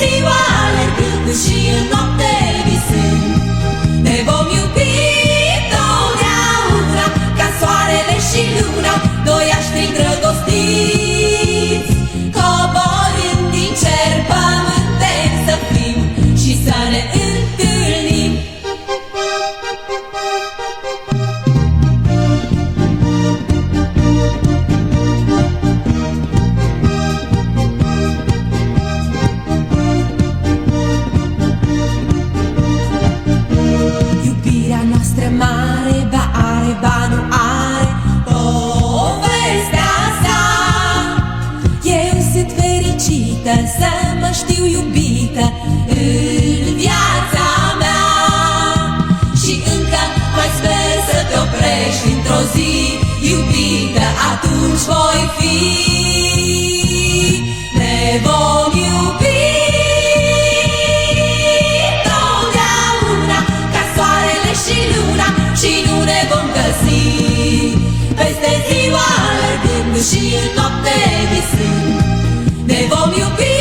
言われて不思議な strămare Ba are, ba nu are povestea sa Eu sunt fericită să mă știu iubită În viața mea. Și încă mai sper să te oprești într-o zi Iubită, atunci voi fi. și în noapte de sân. Ne vom iubi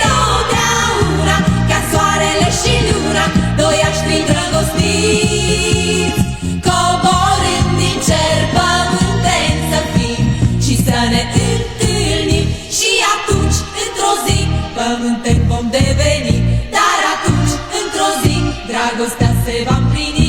totdeauna Ca soarele și luna Doi aștri drăgostiți Coborând din cer pământem să fim Și să ne întâlnim. Și atunci, într-o zi Pământem vom deveni Dar atunci, într-o zi Dragostea se va împlini.